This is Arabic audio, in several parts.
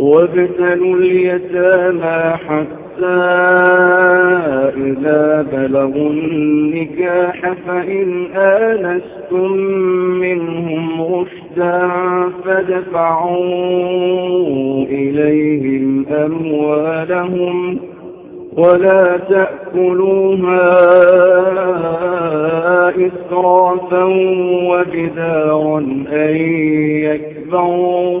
وابتلوا اليتامى حتى إذا بلغوا النكاح فإن آنستم منهم رشدا فدفعوا إليهم أموالهم ولا تأكلوها إسرافا وجدارا أن يكبروا.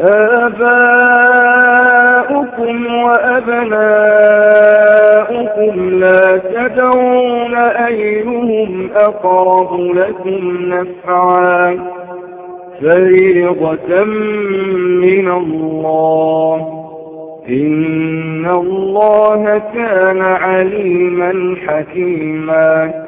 آباؤكم وأبناؤكم لا تدرون أيهم أقرب لكم نفعا. فريضة من الله. إن الله كان عليما حكيما.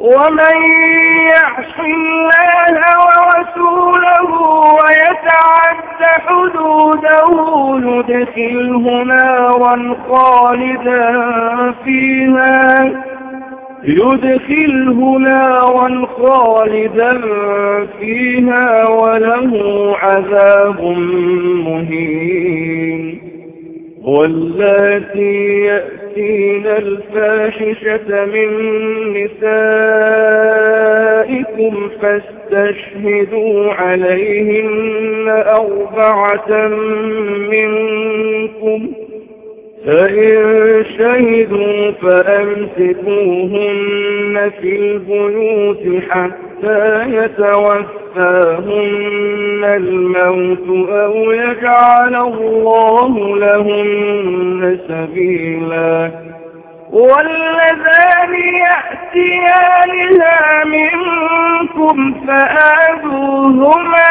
ومن يعص الله ورسوله ويتعد حدوده يدخله نارا خالدا فيها. يدخله نارا خالدا فيها وله عذاب مهين. واللاتي يأتين الفاحشة من نسائكم فاستشهدوا عليهن أربعة منكم فإن شهدوا فأمسكوهن في البيوت حتى يتوفاهن الموت أو يجعل الله لهن سبيلا والذان يأتيانها منكم فآذوهما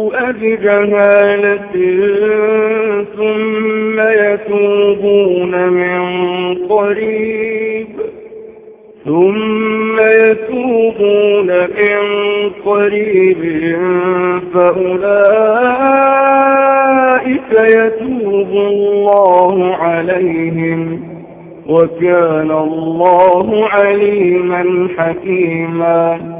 السوء بجهالة ثم يتوبون من قريب ثم يتوبون من قريب فأولئك يتوب الله عليهم وكان الله عليما حكيما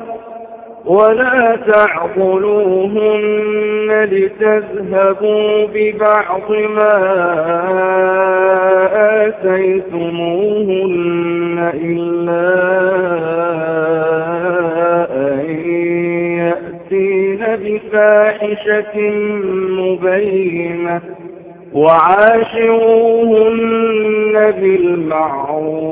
ولا تعضلوهن لتذهبوا ببعض ما آتيتموهن إلا أن يأتين بفاحشة مبينة وعاشروهن بالمعروف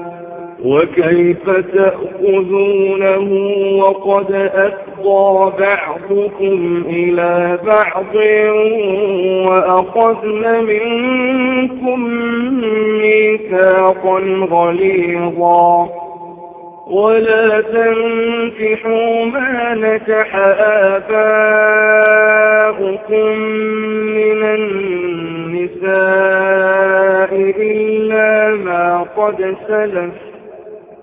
وكيف تأخذونه وقد أفضى بعضكم إلى بعض وأخذن منكم ميثاقا غليظا. ولا تنكحوا ما نكح آباؤكم من النساء إلا ما قد سلف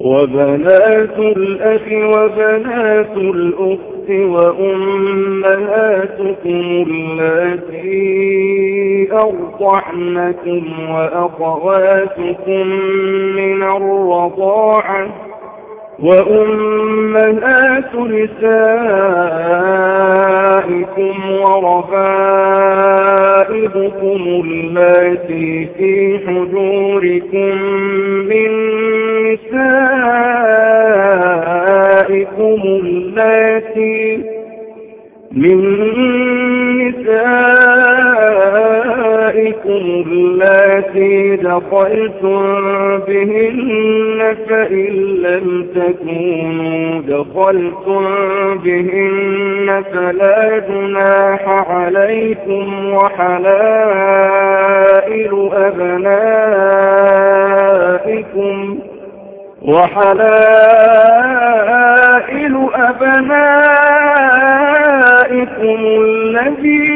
وبنات الأخ وبنات الأخت وأمهاتكم التي أرضعنكم وأخواتكم من الرضاعة وأمهات نسائكم وربائبكم التي في حجوركم من نسائكم التي من التي دخلتم بهن فإن لم تكونوا دخلتم بهن فلا جناح عليكم وحلائل أبنائكم وحلائل أبنائكم الذين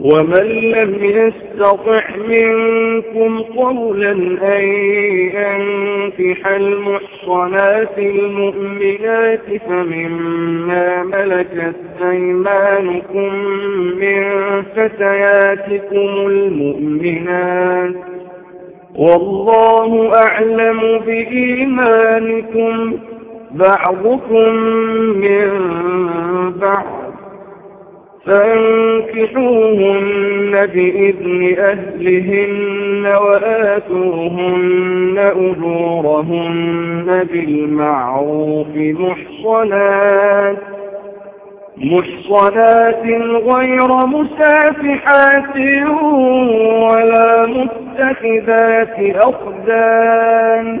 ومن لم يستطع منكم قولا أن ينفح المحصنات المؤمنات فمما ملكت أيمانكم من فتياتكم المؤمنات والله أعلم بإيمانكم بعضكم من بعض فانكحوهن بإذن أهلهن وآتوهن أجورهن بالمعروف محصنات محصنات غير مسافحات ولا متخذات أخدان.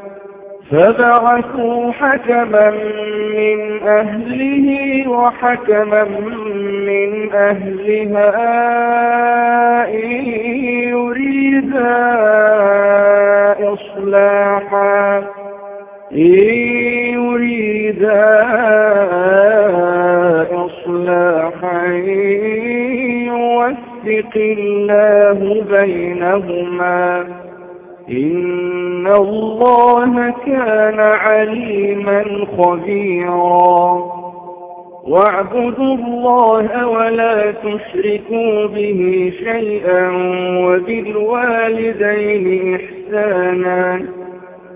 فبعثوا حكما من أهله وحكما من أهلها إن يريدا إصلاحا إن يريدا إصلاحا يوفق الله بينهما. إن الله كان عليما خبيرا. واعبدوا الله ولا تشركوا به شيئا وبالوالدين إحسانا.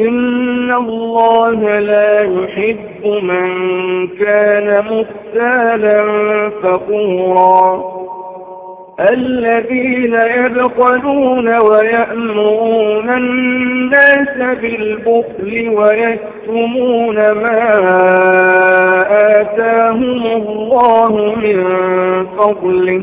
إن الله لا يحب من كان مختالا فخورا الذين يبخلون ويأمرون الناس بالبخل ويكتمون ما آتاهم الله من فضله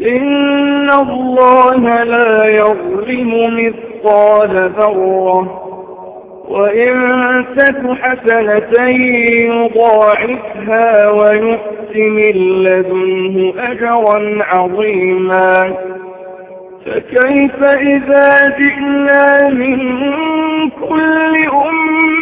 إن الله لا يظلم مثقال ذرة وإن تك حسنة يضاعفها ويؤت من لدنه أجرا عظيما فكيف إذا جئنا من كل أمة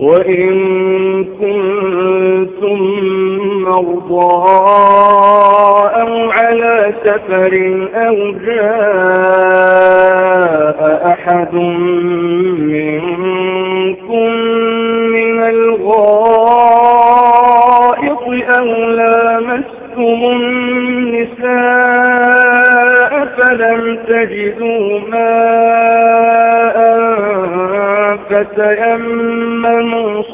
وإن كنتم مرضى أو على سفر أو جاء أحد منكم من الغائط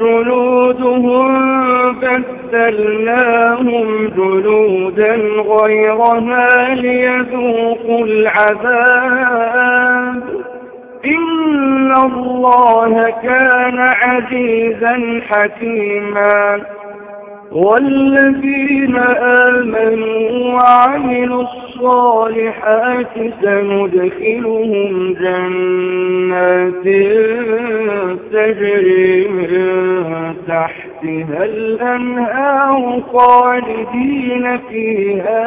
جلودهم بدلناهم جلودا غيرها ليذوقوا العذاب. إن الله كان عزيزا حكيما. والذين آمنوا وعملوا سندخلهم جنات تجري من تحتها الأنهار خالدين فيها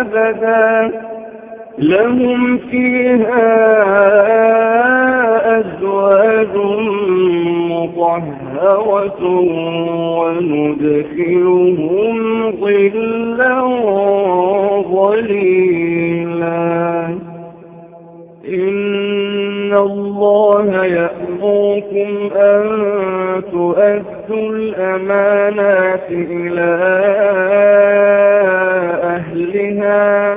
أبدا. لهم فيها أزواج مطهرة. وندخلهم ظلا ظليلا. إن الله يأمركم أن تؤدوا الأمانات إلى أهلها.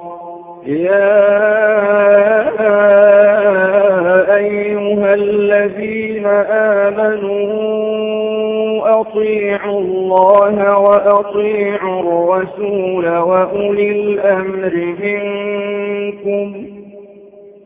يا أيها الذين آمنوا أطيعوا الله وأطيعوا الرسول وأولي الأمر منكم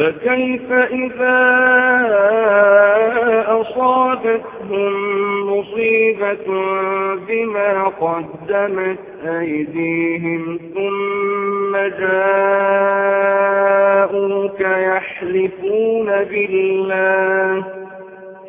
فكيف إذا أصابتهم مصيبة بما قدمت أيديهم ثم جاءوك يحلفون بالله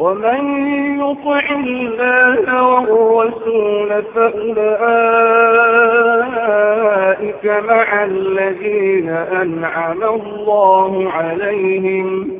ومن يطع الله والرسول فأولئك مع الذين أنعم الله عليهم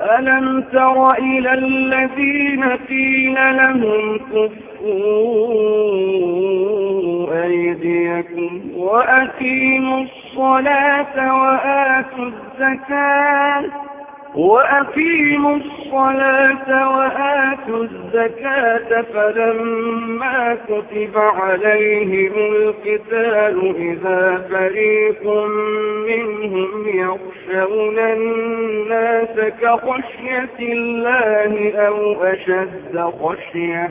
ألم تر إلى الذين قيل لهم كفوا أيديكم وأقيموا الصلاة وآتوا الزكاة وأقيموا الصلاة وآتوا الزكاة فلما كتب عليهم القتال إذا فريق منهم يخشون الناس كخشية الله أو أشد خشية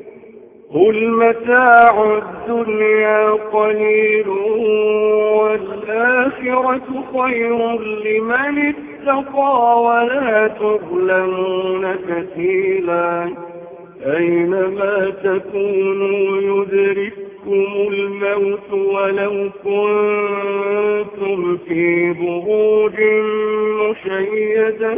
قل متاع الدنيا قليل والآخرة خير لمن اتقى ولا تظلمون كثيرا أينما تكونوا يدرككم الموت ولو كنتم في بروج مشيدة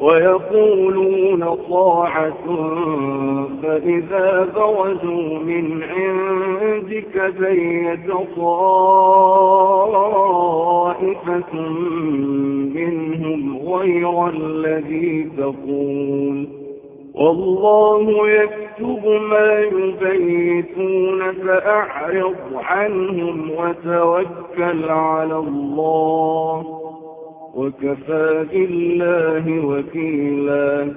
ويقولون طاعة فإذا برزوا من عندك بيت طائفة منهم غير الذي تقول. والله يكتب ما يبيتون فأعرض عنهم وتوكل على الله. وكفى بالله وكيلا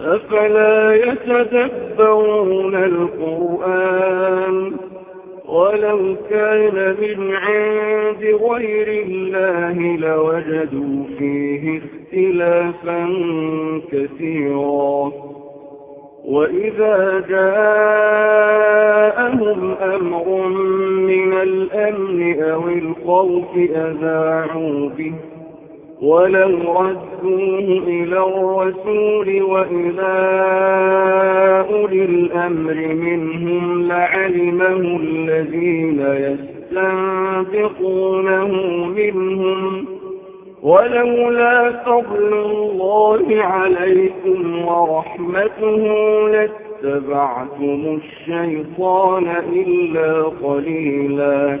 أفلا يتدبرون القرآن ولو كان من عند غير الله لوجدوا فيه اختلافا كثيرا وإذا جاءهم أمر من الأمن أو الخوف أذاعوا به ولو ردوه إلى الرسول وإلى أولي الأمر منهم لعلمه الذين يستنبقونه منهم. ولولا فضل الله عليكم ورحمته لاتبعتم الشيطان إلا قليلا.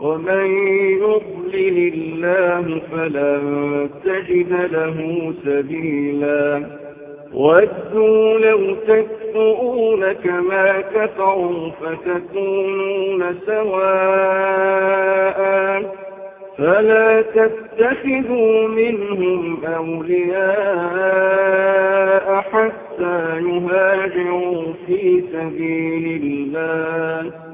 ومن يضلل الله فلن تجد له سبيلا. ودوا لو تكفؤون كما كفروا فتكونون سواء. فلا تتخذوا منهم أولياء حتى يهاجروا في سبيل الله.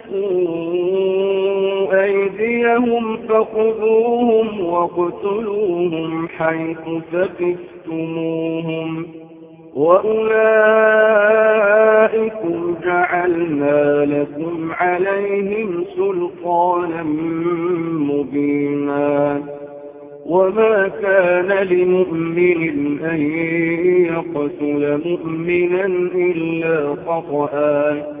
أيديهم فخذوهم واقتلوهم حيث ثقفتموهم وأولئكم جعلنا لكم عليهم سلطانا مبينا وما كان لمؤمن أن يقتل مؤمنا إلا خطأ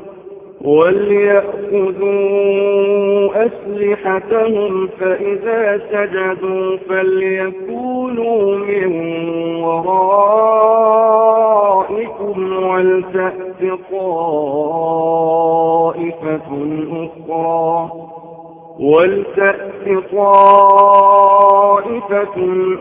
وليأخذوا أسلحتهم فإذا سجدوا فليكونوا من ورائكم ولتأت طائفة أخرى. ولتأت طائفة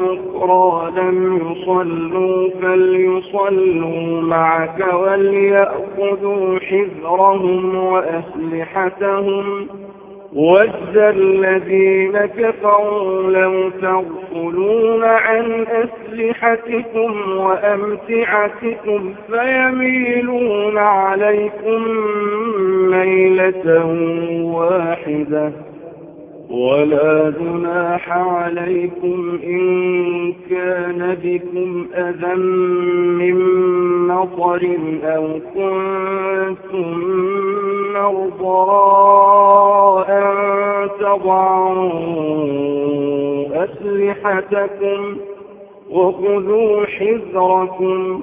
أخرى لم يصلوا فليصلوا معك وليأخذوا حذرهم وأسلحتهم. وَدَّ الذين كفروا لو تغفلون عن أسلحتكم وأمتعتكم فيميلون عليكم ميلة واحدة. ولا جناح عليكم إن كان بكم أذى من مطر أو كنتم مرضى أن تضعوا أسلحتكم وخذوا حذركم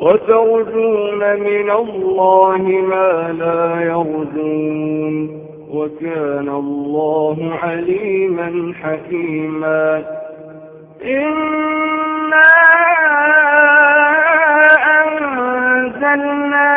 وترجون من الله ما لا يرجون وكان الله عليما حكيما إنا أنزلنا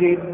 الحياة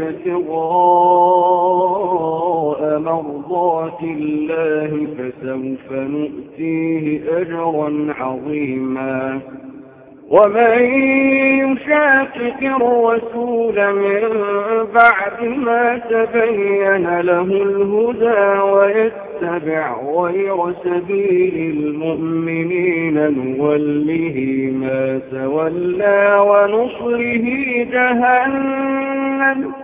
ابتغاء مرضات الله فسوف نؤتيه أجرا عظيما. ومن يشاقق الرسول من بعد ما تبين له الهدى ويتبع غير سبيل المؤمنين نوله ما تولى ونصره جهنم.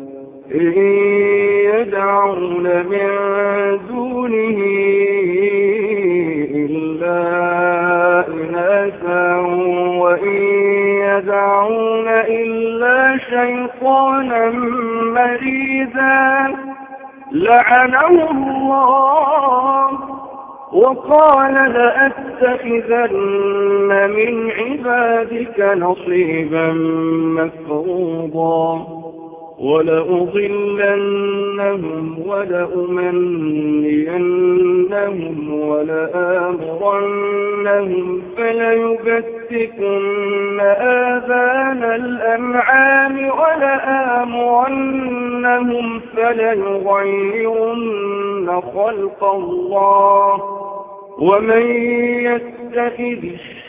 إن يدعون من دونه إلا إناسا وإن يدعون إلا شيطانا مريدا لعنه الله وقال لأتخذن من عبادك نصيبا مفروضا ولأضلنهم ولأمنينهم ولآمرنهم فليبتكن آذان الأنعام ولآمرنهم فليغيرن خلق الله. ومن يتخذ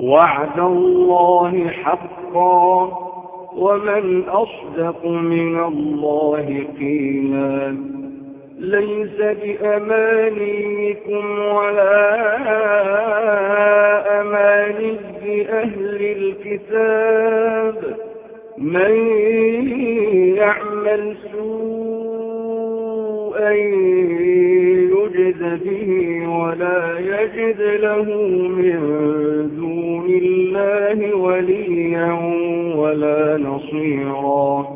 وعد الله حقا ومن أصدق من الله قيلا. ليس بأمانيكم ولا أماني أهل الكتاب. من يعمل سوءا يجد به ولا يجد له من دون الله وليا ولا نصيرا.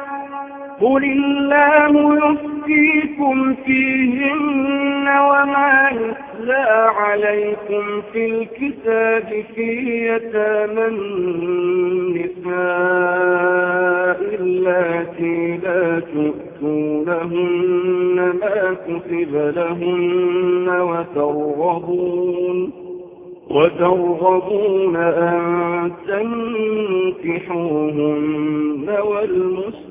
قل الله يفتيكم فيهن وما يتلى عليكم في الكتاب في يتامى النساء التي لا تؤتونهن ما كتب لهن وترغبون وترغبون أن تنكحوهن والمسلمين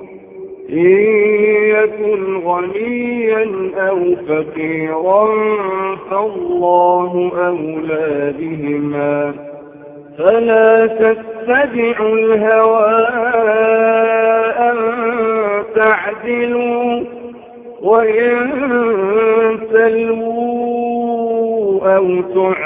إن يكن غنيا أو فقيرا فالله أولى بهما. فلا تتبعوا الهوى أن تعدلوا وإن تلووا أو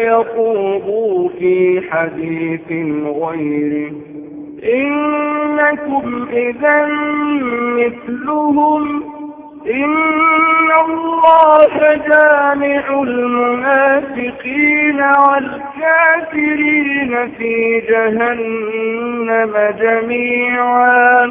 يخوضوا في حديث غيره. إنكم إذا مثلهم. إن الله جامع المنافقين والكافرين في جهنم جميعا.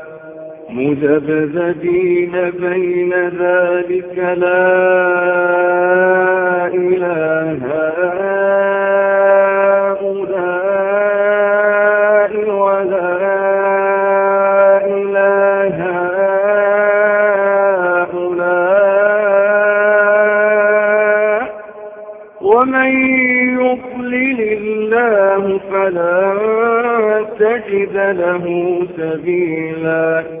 مذبذبين بين ذلك لا إله هؤلاء ولا إله هؤلاء. ومن يضلل الله فلا تجد له سبيلاً.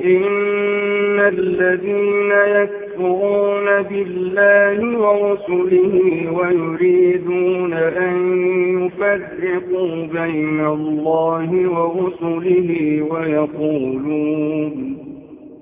إن الذين يكفرون بالله ورسله ويريدون أن يفرقوا بين الله ورسله ويقولون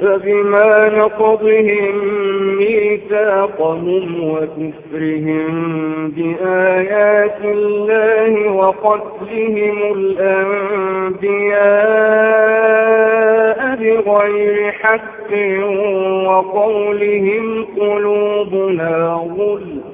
فبما نقضهم ميثاقهم وكفرهم بآيات الله وقتلهم الأنبياء بغير حق وقولهم قلوبنا غل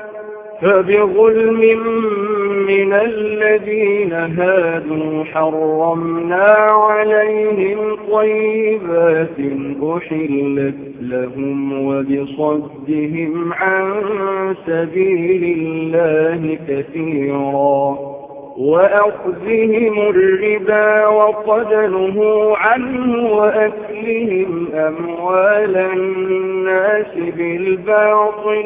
فبظلم من الذين هادوا حرمنا عليهم طيبات أحلت لهم وبصدهم عن سبيل الله كثيرا وأخذهم الربا وقدنه عنه وأكلهم أموال الناس بالباطل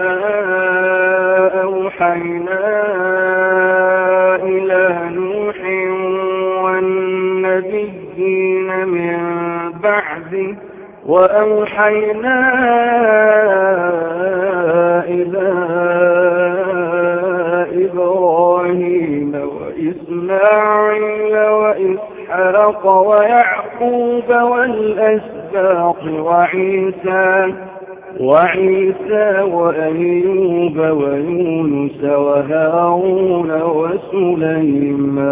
وأوحينا إلى إبراهيم وإسماعيل وإسحاق ويعقوب والأسباط وعيسى وعيسى وأيوب ويونس وهارون وسليمان.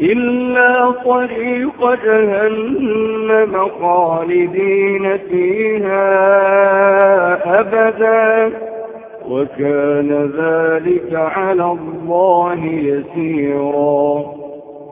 إلا طريق جهنم خالدين فيها أبدا وكان ذلك على الله يسيرا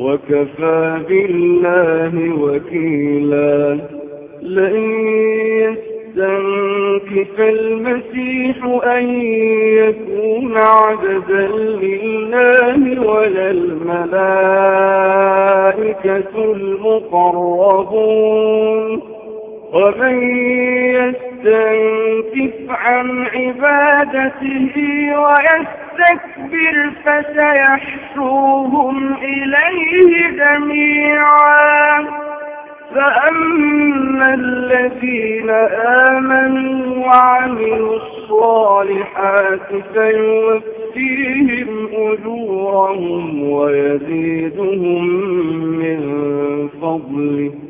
وكفى بالله وكيلا. لن يستنكف المسيح أن يكون عبدا لله ولا الملائكة المقربون. ومن يستنكف عن عبادته ويستكبر فسيحشوهم إليه جميعا. فأما الذين آمنوا وعملوا الصالحات فيوفيهم أجورهم ويزيدهم من فضله.